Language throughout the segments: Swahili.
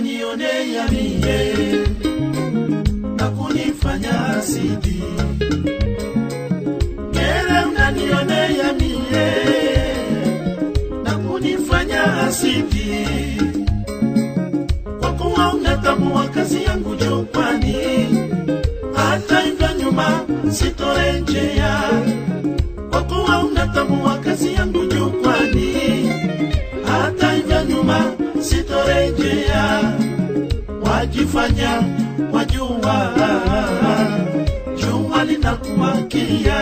unanionea mie na kunifanya sidi kere unanionea mie na kunifanya asidi. Kwa kuwa unatambua kazi yangu jukwani hata ivya nyuma sitorejea kwa kuwa unatambua kazi yangu sitorejea. Wajifanya wajua jua linakuwakia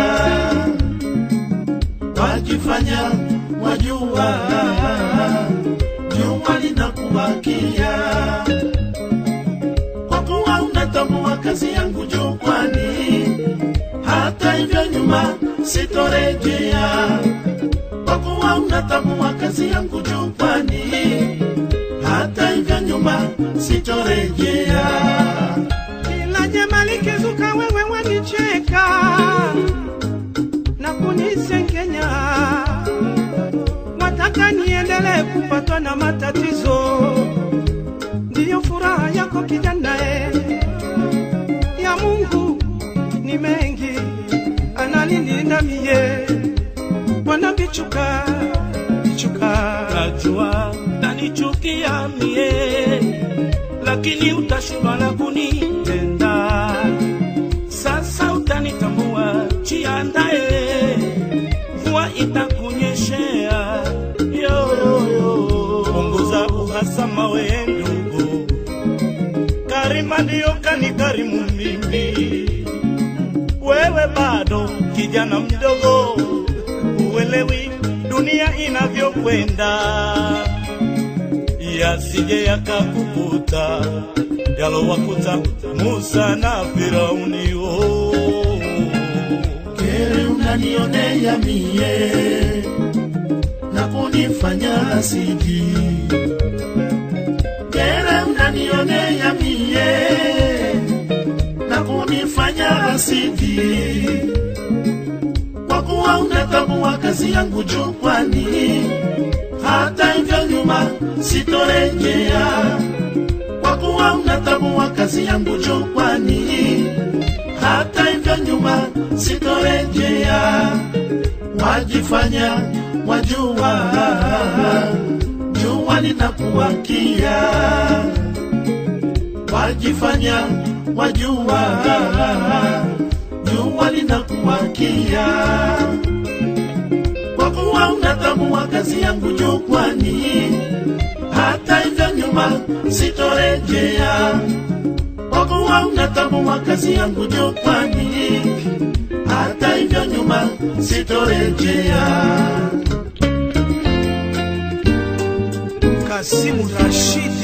wajifanya wajua jua linakuwakia kwa kuwa unatambua kazi yangu jukwani hata hivyo nyuma sitorejea. Kwa kuwa unatambua kazi yangu jukwani sitorejea Kila jema likizuka wewe wanicheka. Na kunisengenya, wataka niendelee kupatwa na matatizo. Ndiyo furaha yako kijana, e. Ya Mungu ni mengi, ananilinda mie, Bwana bichuka bichuka, najua nanichukia mie, lakini utashindwa na kunitenda. Sasa utanitambua, jiandae, mvua itakunyeshea. Yo, yo, yo. Punguza uhasama we ndugu, karima ndiyo kanikarimu mimi. Wewe bado kijana mdogo, uelewi dunia inavyokwenda, yasije yakakukuta yalowakuta Musa na Firauni. Oh. kere unanionea mie na kunifanya siji, kere unanionea mie na kunifanya asidi kwa kuwa unatambua kazi yangu jukwani hata hivyo nyuma sitorejea. Kwa kuwa unatambua kazi yangu jukwani hata hivyo nyuma sitorejea. Wajifanya wajua. Jua linakuwakia. Wajifanya wajua. Jua linakuwakia kuwa unatambua kazi yangu jukwani. Hata hivyo nyuma sitorejea. Kwa kuwa unatambua kazi yangu jukwani. Hata hivyo nyuma sitorejea. Kasimu Rashidi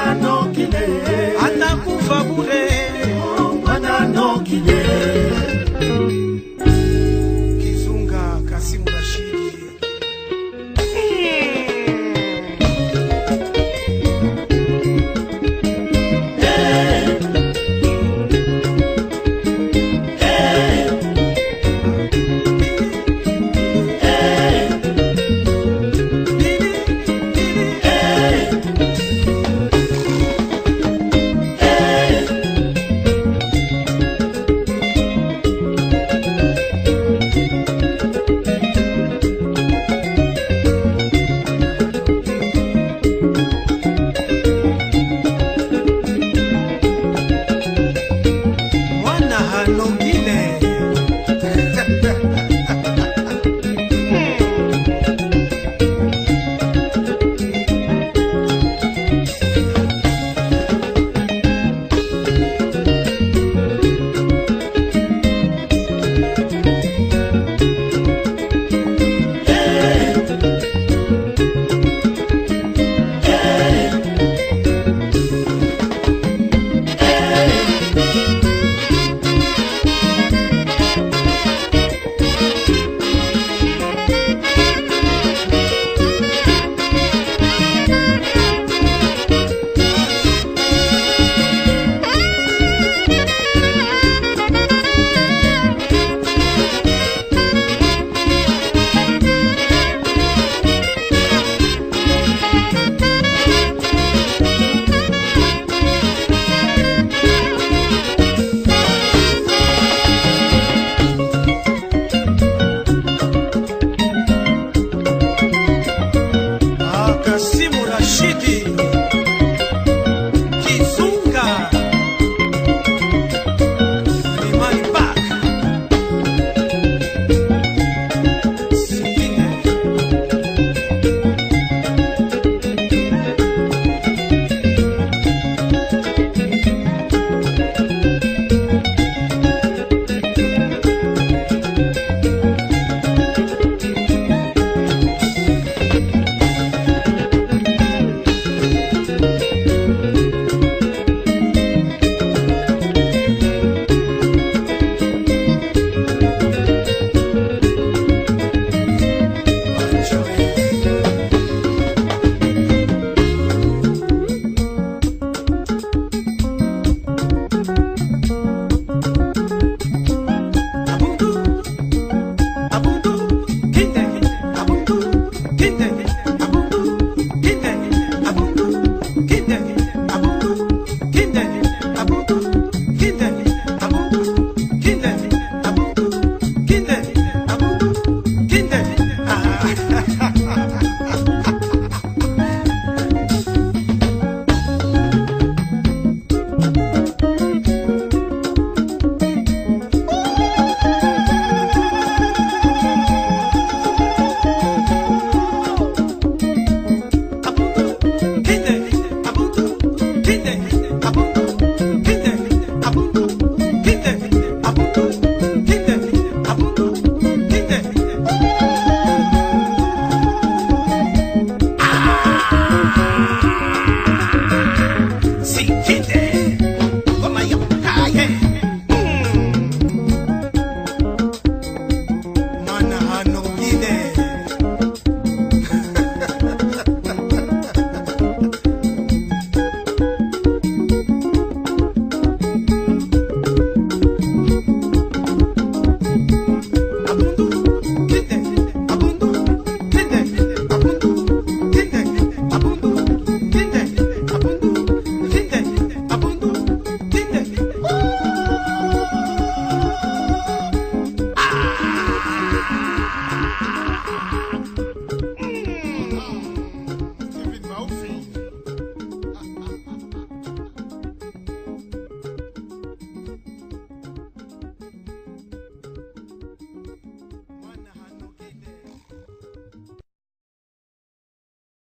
Tá Acabou. Tá